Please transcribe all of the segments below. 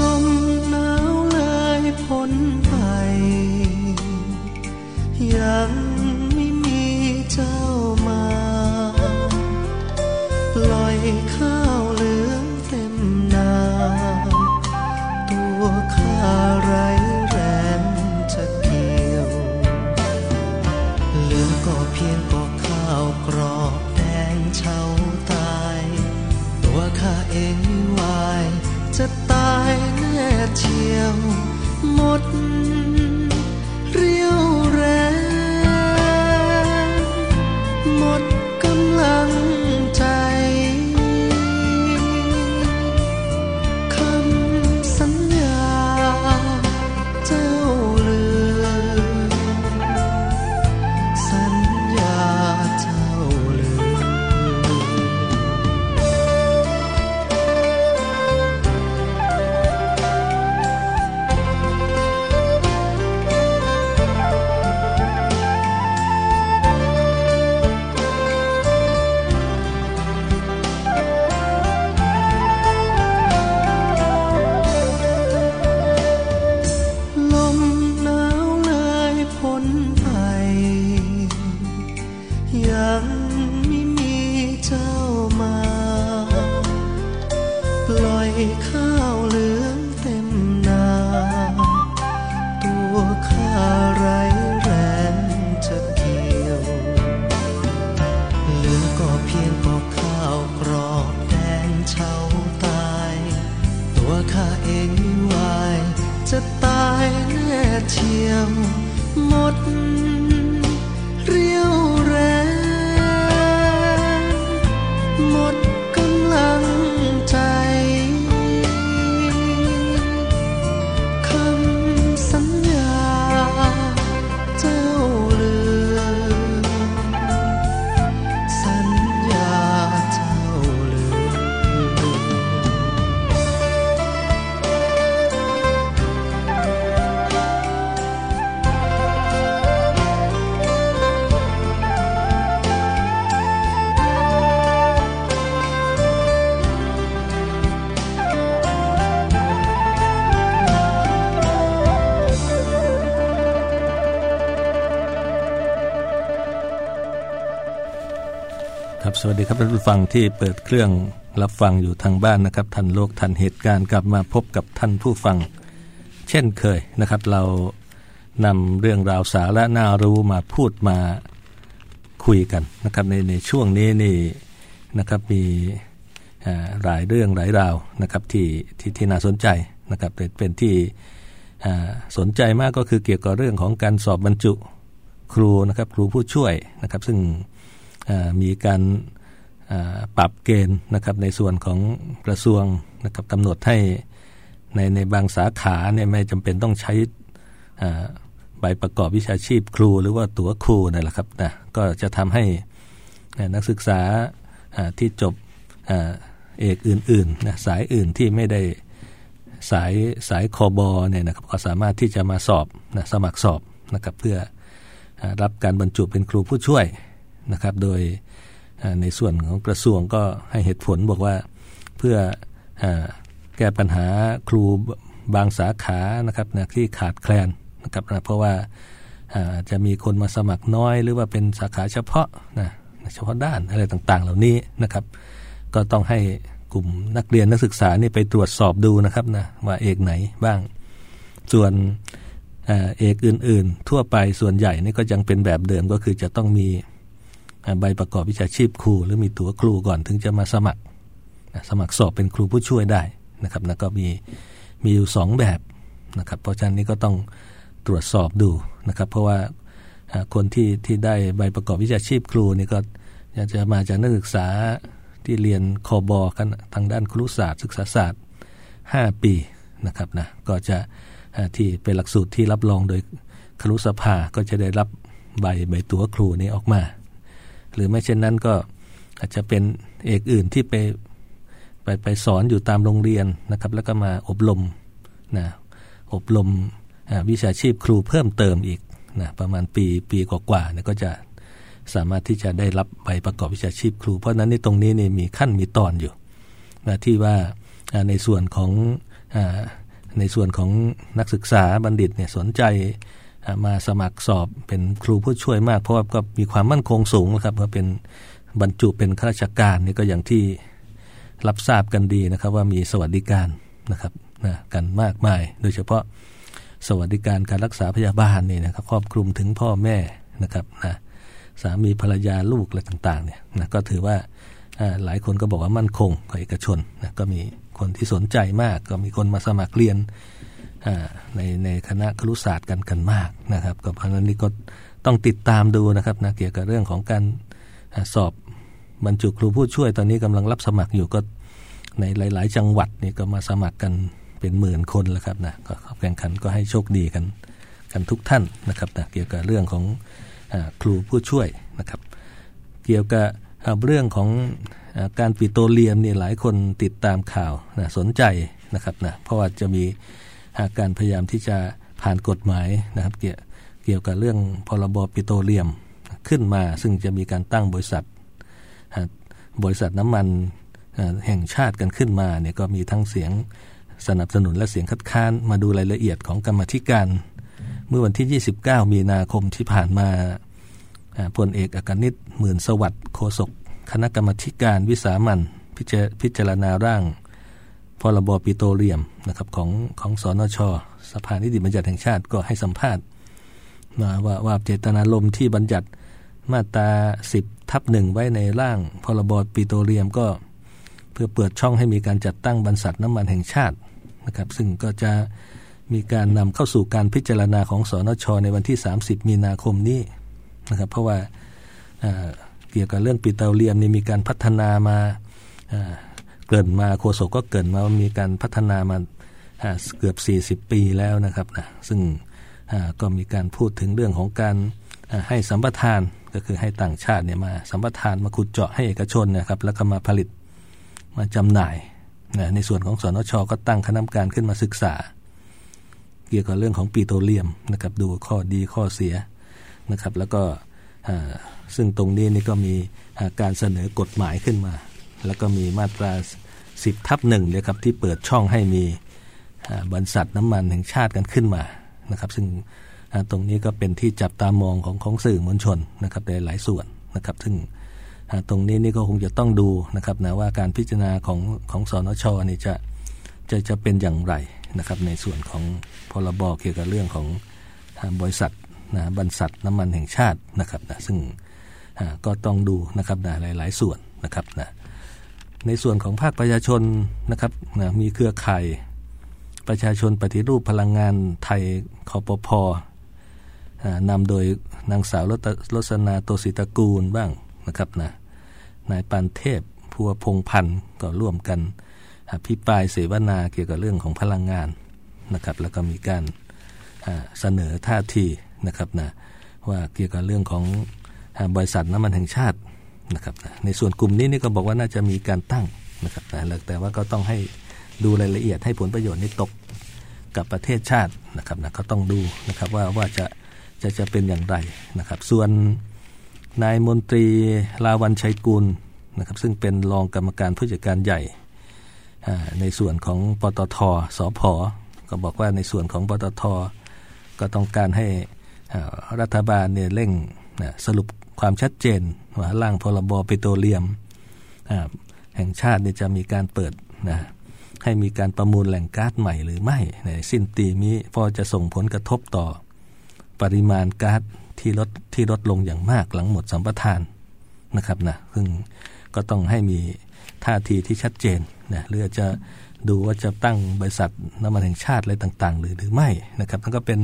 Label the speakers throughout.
Speaker 1: ลมหนาวเลยพ้นไป ยังไม่มีเจ้ามาลอยข้าว ย่อยข้าวเหลือ วัส
Speaker 2: ดีครับท่านผู้ฟังที่เปิดเครื่องรับฟังอยู่ทางบ้านนะครับ ทันโลกทันเหตุการณ์กลับมาพบกับท่านผู้ฟัง เช่นเคยนะครับ เรานำเรื่องราวสาระน่ารู้มาพูดมาคุยกันนะครับ ในในช่วงนี้นี่นะครับมีหลายเรื่องหลายราวนะครับที่ที่ที่น่าสนใจนะครับเป็นที่สนใจมากก็คือเกี่ยวกับเรื่องของการสอบบรรจุครูนะครับครูผู้ช่วยนะครับ ซึ่งมีการ ปรับเกณฑ์นะครับในส่วนของกระทรวงนะครับกำหนดให้ในในบางสาขาเนี่ยไม่จำเป็นต้องใช้ใบประกอบวิชาชีพครู หรือว่าตั๋วครูนี่แหละครับนะก็จะทำให้นักศึกษาที่จบเอกอื่นๆนะสายอื่นที่ไม่ได้สายสายคอบอเนี่ยนะครับก็สามารถที่จะมาสอบนะสมัครสอบนะครับเพื่อรับการบรรจุเป็นครูผู้ช่วยนะครับ โดย ในส่วนของกระทรวงก็ให้เหตุผลบอกว่าเพื่อแก้ปัญหาครูบางสาขานะครับนะที่ขาดแคลนนะครับนะเพราะว่าจะมีคนมาสมัครน้อย หรือว่าเป็นสาขาเฉพาะนะเฉพาะด้านอะไรต่างๆ เหล่านี้นะครับ ก็ต้องให้กลุ่มนักเรียนนักศึกษานี่ไปตรวจสอบดูนะครับนะว่าเอกไหนบ้าง ส่วนเอกอื่นๆ ทั่วไปส่วนใหญ่นี่ก็ยังเป็นแบบเดิมก็คือจะต้องมี ใบประกอบวิชาชีพครู หรือมีตั๋วครูก่อนถึงจะมาสมัคร สมัครสอบเป็นครูผู้ช่วยได้นะครับนะก็มีมีอยู่สองแบบนะครับเพราะฉะนั้นนี่ก็ต้องตรวจสอบดูนะครับเพราะว่าคนที่ที่ได้ใบประกอบวิชาชีพครูนี่ก็จะมาจากนักศึกษาที่เรียนคอบอกันทางด้านครุศาสตร์ ศึกษาศาสตร์ 5 ปีนะครับนะก็จะที่เป็นหลักสูตรที่รับรองโดยครุสภาก็จะได้รับใบใบตัวครูนี้ออกมา หรือไม่เช่นนั้นก็อาจจะเป็นเอกอื่นที่ไปไปไปสอนอยู่ตามโรงเรียนนะครับ แล้วก็มาอบรมนะอบรมวิชาชีพครูเพิ่มเติมอีกนะประมาณปีปีกว่าๆเนี่ยก็จะสามารถที่จะได้รับใบประกอบวิชาชีพครู เพราะนั้นในตรงนี้นี่มีขั้นมีตอนอยู่นะที่ว่าในส่วนของในส่วนของนักศึกษาบัณฑิตเนี่ยสนใจ มาสมัครสอบเป็นครูผู้ช่วยมาก เพราะว่าก็มีความมั่นคงสูงนะครับเพราเป็นบรรจุเป็นข้าราชการนี่ก็อย่างที่รับทราบกันดีนะครับ ว่ามีสวัสดิการนะครับนะกันมากมาย โดยเฉพาะสวัสดิการการรักษาพยาบาลนี่นะครับครอบคลุมถึงพ่อแม่นะครับนะสามีภรรยาลูกอะไรต่างๆเนี่ยนะก็ถือว่าหลายคนก็บอกว่ามั่นคงของเอกชนนะก็มีคนที่สนใจมากก็มีคนมาสมัครเรียน ในในคณะครุศาสตร์กันกันมากนะครับก็เพราะนั้นนี่ก็ต้องติดตามดูนะครับนะเกี่ยวกับเรื่องของการสอบบรรจุครูผู้ช่วยตอนนี้กำลังรับสมัครอยู่ก็ในหลาย ๆ จังหวัดนี่ก็มาสมัครกันเป็นหมื่นคนแล้วครับนะก็แข่งขันก็ให้โชคดีกันกันทุกท่านนะครับนะเกี่ยวกับเรื่องของอครูผู้ช่วยนะครับ เกี่ยวกับเรื่องของการปิโตรเลียมนี่หลายคนติดตามข่าวนะสนใจนะครับนะเพราะว่าจะมี การพยายามที่จะผ่านกฎหมายนะครับ เกี่ยวเกี่ยวกับเรื่องพรบปิโตรเลียมขึ้นมา ซึ่งจะมีการตั้งบริษัท บริษัทน้ำมันแห่งชาติกันขึ้นมาเนี่ยก็มีทั้งเสียงสนับสนุนและเสียงคัดค้านมาดูรายละเอียดของกรรมธิการ เมื่อวันที่ 29 มีนาคมที่ผ่านมาพลเอกอกนิตหมื่นสวัสดิ์โฆษกคณะกรรมธิการวิสามันพิจารณาร่าง พรบปิโตรเลียมนะครับของของสอนชสภานิติบัญญัติแห่งชาติก็ให้สัมภาษณ์ว่าว่าเจตนารมณ์ที่บัญญัติมาตรา10ทับหนึ่งไว้ในร่างพรบปิโตรเลียมก็เพื่อเปิดช่องให้มีการจัดตั้งบรรษัทน้ำมันแห่งชาตินะครับซึ่งก็จะมีการนำเข้าสู่การพิจารณาของสอนชในวันที่ 30 มีนาคมนี้นะครับเพราะว่าเกี่ยวกับเรื่องปิโตรเลียมนี่มีการพัฒนามา เกินมาโคโซก็เกินมามีการพัฒนามาเกือบ 40 ปีแล้วนะครับนะซึ่งก็มีการพูดถึงเรื่องของการให้สัมปทานก็คือให้ต่างชาติเนี่ยมาสัมปทานมาขุดเจาะให้เอกชนนะครับแล้วก็มาผลิตมาจำหน่ายนะในส่วนของสนชก็ตั้งคณะกรรมการขึ้นมาศึกษา เกี่ยวกับเรื่องของปีโตรเลียมนะครับดูข้อดีข้อเสียนะครับแล้วก็ซึ่งตรงนี้นี่ก็มีการเสนอกฎหมายขึ้นมา แล้วก็มีมาตราสิบทับหนึ่งเลยครับที่เปิดช่องให้มีบรรษัทน้ำมันแห่งชาติกันขึ้นมานะครับ ซึ่งตรงนี้ก็เป็นที่จับตามองของของสื่อมวลชนนะครับในหลายส่วนนะครับ ซึ่งตรงนี้นี่ก็คงจะต้องดูนะครับนะว่าการพิจารณาของของสนชนี่จะจะจะเป็นอย่างไรนะครับในส่วนของพรบเกี่ยวกับเรื่องของบริษัทนะบรรษัทน้ำมันแห่งชาตินะครับนะซึ่งก็ต้องดูนะครับนะหลาย ๆ ส่วนนะครับนะ ในส่วนของภาคประชาชนนะครับนะมีเครือข่าย ประชาชนปฏิรูปพลังงานไทยคอปพนำโดยนางสาวรสนาโตสิตกูลบ้างนะครับนะนายปันเทพพัวพงพันธ์ก็ร่วมกันอภิปรายเสวนาเกี่ยวกับเรื่องของพลังงานนะครับแล้วก็มีการเสนอท่าทีนะครับนะว่าเกี่ยวกับเรื่องของบริษัทน้ำมันแห่งชาติ นะครับในส่วนกลุ่มนี้นี่ก็บอกว่าน่าจะมีการตั้งนะครับแต่ว่าก็ต้องให้ดูรายละเอียดให้ผลประโยชน์นี้ตกกับประเทศชาตินะครับนะก็ต้องดูนะครับว่าว่าจะจะจะเป็นอย่างไรนะครับ ส่วนนายมนตรีลาวันชัยกุลนะครับซึ่งเป็นรองกรรมการผู้จัดการใหญ่ ในส่วนของปตทสพก็บอกว่าในส่วนของปตทก็ต้องการให้รัฐบาลเนี่ยเร่งสรุป ความชัดเจนว่าร่างพรบปิโตรเลียมแห่งชาติจะมีการเปิดนะให้มีการประมูลแหล่งก๊าซใหม่หรือไม่ในสิ้นปีนี้พอจะส่งผลกระทบต่อปริมาณก๊าซที่ลดที่ลดลงอย่างมากหลังหมดสัมปทานนะครับนะซึ่งก็ต้องให้มีท่าทีที่ชัดเจนนะหรือจะดูว่าจะตั้งบริษัทน้ำมันแห่งชาติอะไรต่าง ๆ หรือหรือไม่นะครับนั่นก็เป็น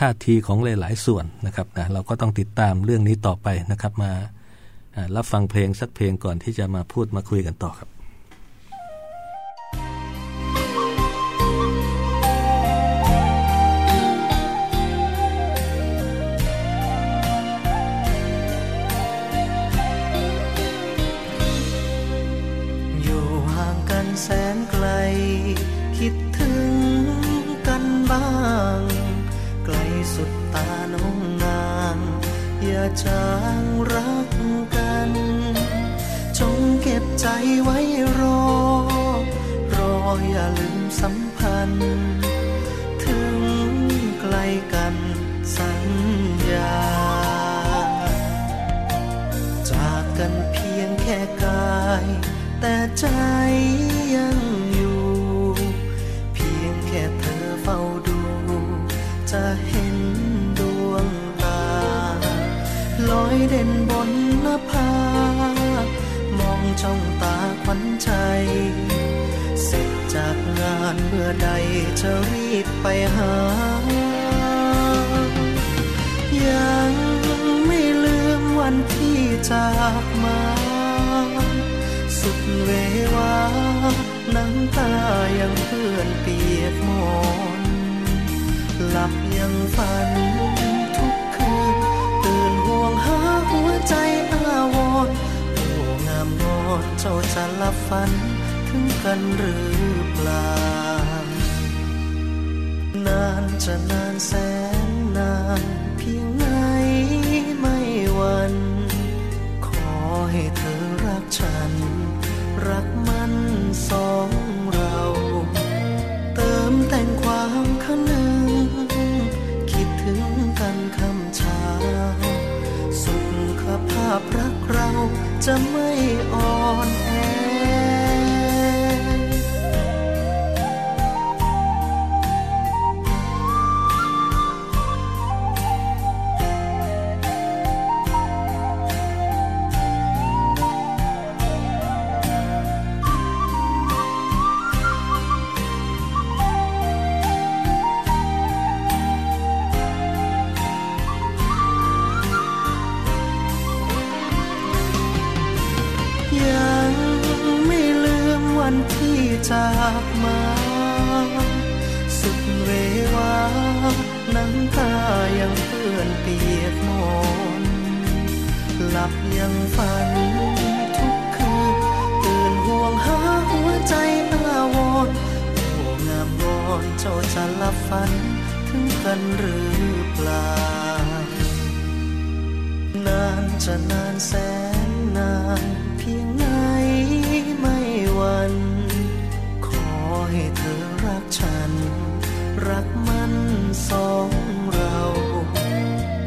Speaker 2: ท่าทีของหลายๆส่วนนะครับนะเราก็ต้องติดตามเรื่องนี้ต่อไปนะครับ มารับฟังเพลงสักเพลงก่อนที่จะมาพูดมาคุยกันต่อครับ
Speaker 1: แสนไกล คิดถึงกันบ้าง ไกลสุดตาน้องนาง อย่าจางรักกัน จงเก็บใจไว้รอ รออย่าลืมสัมพันธ์ ถึงไกลกันสัญญา จากกันเพียงแค่กาย แต่ใจยัง ยเด่นบนน้ามองจ้องตาควันใจ เสร็จจากงานเมื่อใดจะรีบไปหา ยังไม่ลืมวันที่จากมา สุดเววาน้ำตายังเพื่อนเปียกหมอนหลับยังฝันทุกคืนตื่น ห่วงหาหัวใจอาวรโอ้งามงอนเจ้าจะลับฝันถึงกันหรือเปล่า นานจะนานแสนนานเพียงไหนไม่วัน ขอให้เธอรักฉัน รัก จากมา สุดเววาน้ำตายังเปื้อนเปียกหมอนหลับยังฝันทุกคืนตื่นห่วงหาหัวใจอาวรโอ้งามงอนเจ้าจะหลับฝันถึงกันหรือเปล่านานจะนานแสนนานเพียงไหนไม่วัน รักมันสองเรา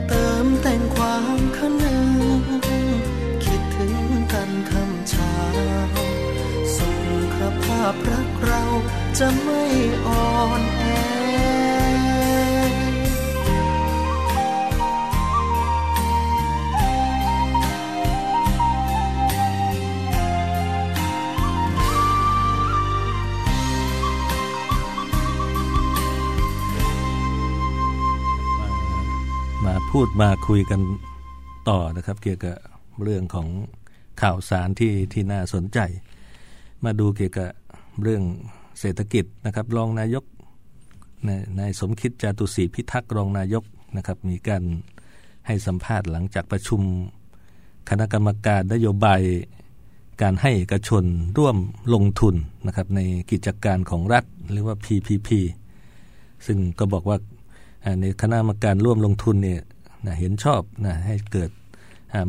Speaker 1: เติมแต่งความคนึงคิดถึงกันคำเช้าสุขภาพรักเราจะไม่อ่อนแอ
Speaker 2: พูดมาคุยกันต่อนะครับ เกี่ยวกับเรื่องของข่าวสารที่ที่น่าสนใจ มาดูเกี่ยวกับเรื่องเศรษฐกิจนะครับ รองนายกนายสมคิดจตุศรีพิทักษ์รองนายกนะครับ มีการให้สัมภาษณ์หลังจากประชุม คณะกรรมการนโยบายการให้เอกชนร่วมลงทุนนะครับในกิจการของรัฐหรือว่า PPP ซึ่งก็บอกว่าในคณะกรรมการร่วมลงทุนเนี่ย นะเห็นชอบนะให้เกิด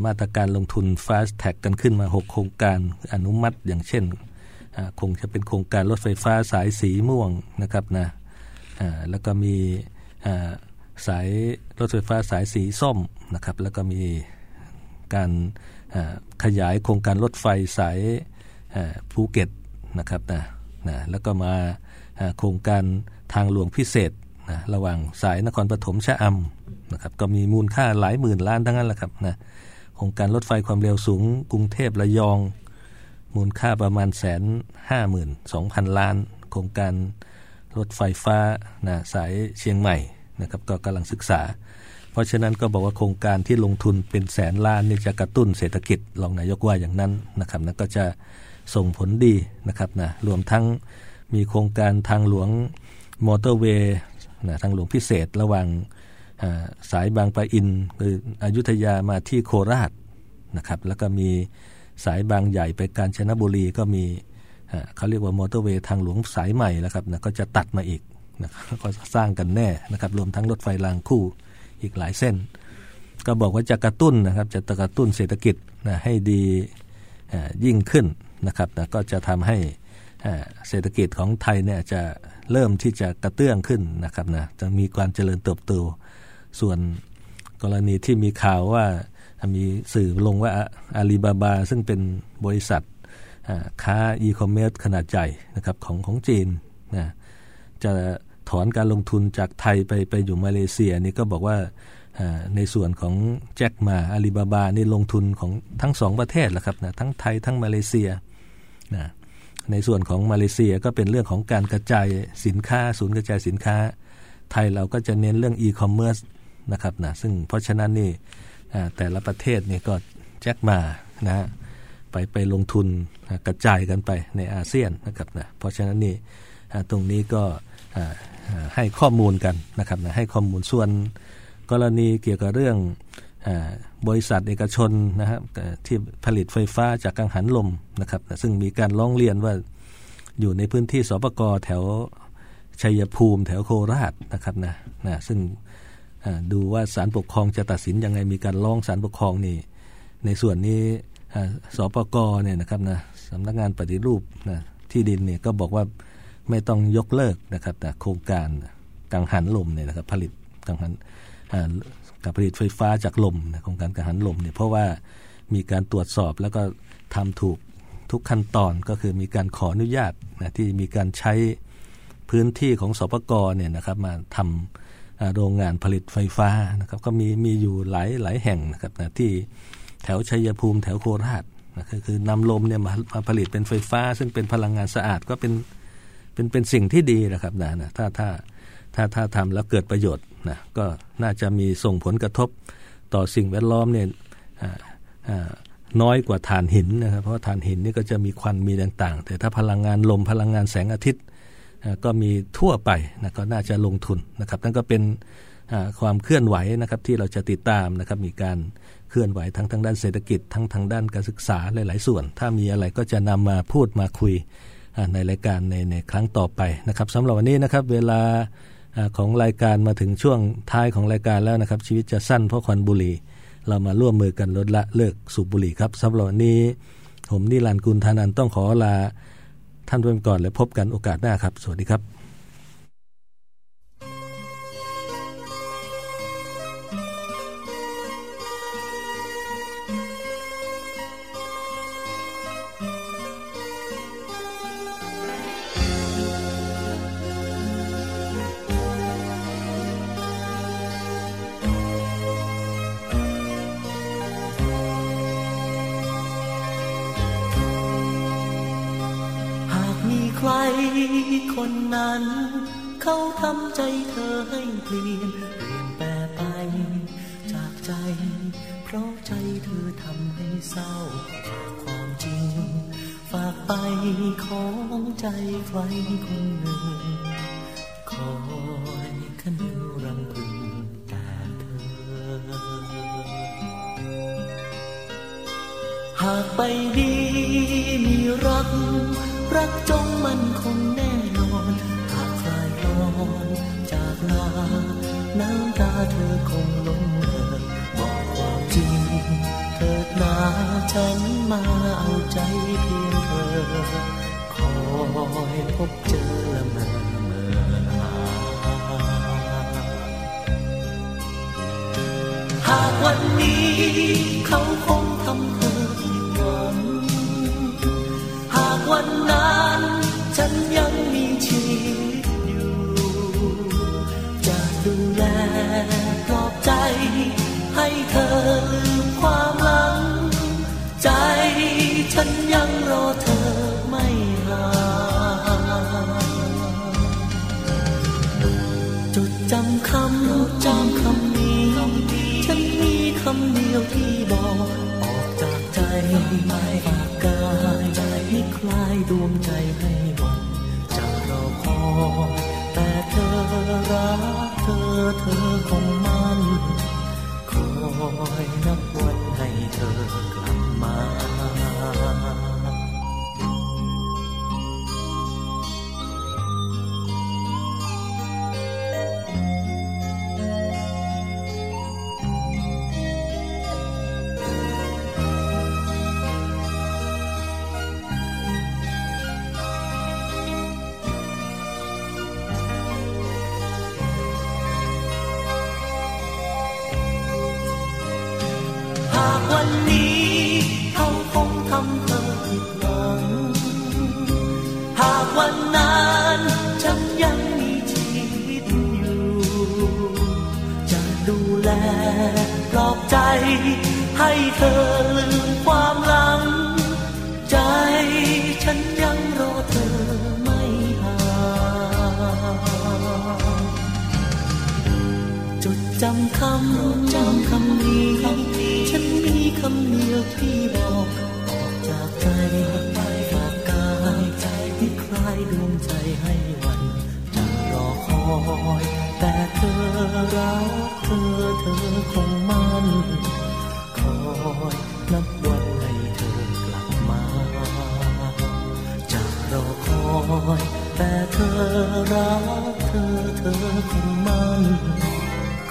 Speaker 2: มาตรการลงทุน Fast Tag กันขึ้นมา 6 โครงการอนุมัติอย่างเช่นคงจะเป็นโครงการรถไฟฟ้าสายสีม่วงนะครับนะแล้วก็มีสายรถไฟฟ้าสายสีส้มนะครับแล้วก็มีการขยายโครงการรถไฟสายภูเก็ตนะครับนะนะแล้วก็มาโครงการทางหลวงพิเศษนะระหว่างสายนครปฐมชะอำ นะครับก็มีมูลค่าหลายหมื่นล้านทั้งนั้นแหละครับนะโครงการรถไฟความเร็วสูง กรุงเทพระยอง มูลค่าประมาณแสนห้าหมื่นสองพันล้าน โครงการรถไฟฟ้านะสายเชียงใหม่นะครับก็กำลังศึกษา เพราะฉะนั้นก็บอกว่าโครงการที่ลงทุนเป็นแสนล้านนี่จะกระตุ้นเศรษฐกิจรองนายกว่าอย่างนั้นนะครับนะก็จะส่งผลดีนะครับนะรวมทั้งมีโครงการทางหลวงมอเตอร์เวย์นะทางหลวงพิเศษระหว่าง สายบางปะอินคืออยุธยามาที่โคราชนะครับแล้วก็มีสายบางใหญ่ไปกาญจนบุรีก็มีเขาเรียกว่ามอเตอร์เวย์ทางหลวงสายใหม่แล้วครับนะก็จะตัดมาอีกนะครับก็สร้างกันแน่นะครับรวมทั้งรถไฟรางคู่อีกหลายเส้น ก็บอกว่าจะกระตุ้นนะครับจะกระตุ้นเศรษฐกิจนะให้ดียิ่งขึ้นนะครับนะก็จะทำให้เศรษฐกิจของไทยเนี่ยจะเริ่มที่จะกระเตื้องขึ้นนะครับนะจะมีความเจริญเติบโต ส่วนกรณีที่มีข่าวว่ามีสื่อลงว่าอาลีบาบา ซึ่งเป็นบริษัทค้าอีคอมเมิร์ซขนาดใหญ่นะครับของของจีนนะจะถอนการลงทุนจากไทยไปไปอยู่มาเลเซียนี่ก็บอกว่าในส่วนของแจ็คมาอาลีบาบานี่ลงทุนของทั้งสองประเทศแหละครับนะทั้งไทยทั้งมาเลเซียนะในส่วนของมาเลเซียก็เป็นเรื่องของการกระจายสินค้า ศูนย์กระจายสินค้า ไทยเราก็จะเน้นเรื่องอีคอมเมิร์ซ นะครับนะซึ่งเพราะฉะนั้นนี่แต่ละประเทศนี่ก็แจ็คมานะไปไปลงทุนกระจายกันไปในอาเซียนนะครับนะเพราะฉะนั้นนี่ตรงนี้ก็ให้ข้อมูลกันนะครับนะให้ข้อมูลส่วนกรณีเกี่ยวกับเรื่องบริษัทเอกชนนะครับที่ผลิตไฟฟ้าจากกังหันลมนะครับซึ่งมีการร้องเรียนว่าอยู่ในพื้นที่สปกแถวชัยภูมิแถวโคราชนะครับนะนะซึ่ง ดูว่าศาลปกครองจะตัดสินยังไงมีการร้องศาลปกครองนี่ ในส่วนนี้สปกเนี่ยนะครับนะสำนักงานปฏิรูปนะที่ดินเนี่ยก็บอกว่าไม่ต้องยกเลิกนะครับแต่โครงการกังหันลมเนี่ยนะครับผลิตกังหันกับผลิตไฟฟ้าจากลมโครงการกังหันลมเนี่ยเพราะว่ามีการตรวจสอบแล้วก็ทำถูกทุกขั้นตอนก็คือมีการขออนุญาตนะที่มีการใช้พื้นที่ของสปกเนี่ยนะครับมาทำ โรงงานผลิตไฟฟ้านะครับก็มีมีอยู่หลายหลายแห่งนะครับนะที่แถวชัยภูมิแถวโคราชนะคือคือนำลมเนี่ยมามาผลิตเป็นไฟฟ้า ซึ่งเป็นพลังงานสะอาดก็เป็นเป็นเป็นสิ่งที่ดีนะครับนะนะถ้าถ้าถ้าถ้าทำแล้วเกิดประโยชน์นะก็น่าจะมีส่งผลกระทบต่อสิ่งแวดล้อมเนี่ยน้อยกว่าถ่านหินนะครับเพราะถ่านหินนี่ก็จะมีควันมีต่าง ๆ แต่ถ้าพลังงานลมพลังงานแสงอาทิตย์ ก็มีทั่วไปนะก็น่าจะลงทุนนะครับนั่นก็เป็นความเคลื่อนไหวนะครับที่เราจะติดตามนะครับมีการเคลื่อนไหวทั้งทางด้านเศรษฐกิจ ทั้งทางด้านการศึกษาหลาย ๆ ส่วน ถ้ามีอะไรก็จะนำมาพูดมาคุยในรายการในในครั้งต่อไปนะครับสำหรับวันนี้นะครับเวลาของรายการมาถึงช่วงท้ายของรายการแล้วนะครับ ชีวิตจะสั้นเพราะควันบุหรี่ เรามาร่วมมือกันลดละเลิกสูบบุหรี่ครับสำหรับวันนี้ ผมนิรันดร์กุลธานันต้องขอลา ท่านไปก่อนและพบกันโอกาสหน้าครับ สวัสดีครับ ใค
Speaker 1: รคนนั้น เขาทำใจเธอให้เปลี่ยนเปลี่ยนแปลไป จากใจ เพ
Speaker 3: ราะใจเธอทำให้เศร้าความจริง ฝากไปของใจใครคนหนึ่ง คอยคันรำพึงแต่เธอ หากไปดีมีรัก รักจงมันคงแน่นอนหากคลายคลอนจากลาน้ำตาเธอคงลงเอ่ยบอกความจริงเถิดนาฉันมาเอาใจเพียงเธอ คอยพบเจอละเมอเมื่อหาหากวันนี้เขาคงทำเธอ ฉันยังรอเธอไม่ห่างจดจำคำจำคำนี้ ฉันมีคำเดียวที่บอกออกจากใจ วันนั้นฉันยังมีชีวิตอยู่ จะดูแลปลอบใจ ให้เธอลืมความหลัง ใจฉันยังรอเธอไม่ห่างจดจำคำจำคำ อคอยแต่เธอรักเธอเธอคงมั่นคอยนับวันให้เธอกลับมาจะรอคอยแต่เธอรักเธอเธอคงมั่น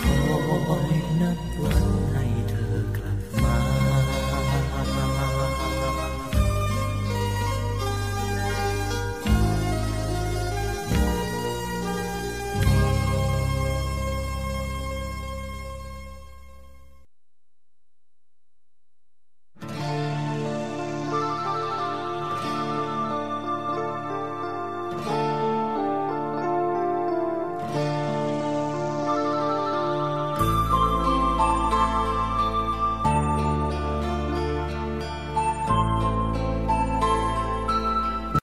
Speaker 3: คอยนับวัน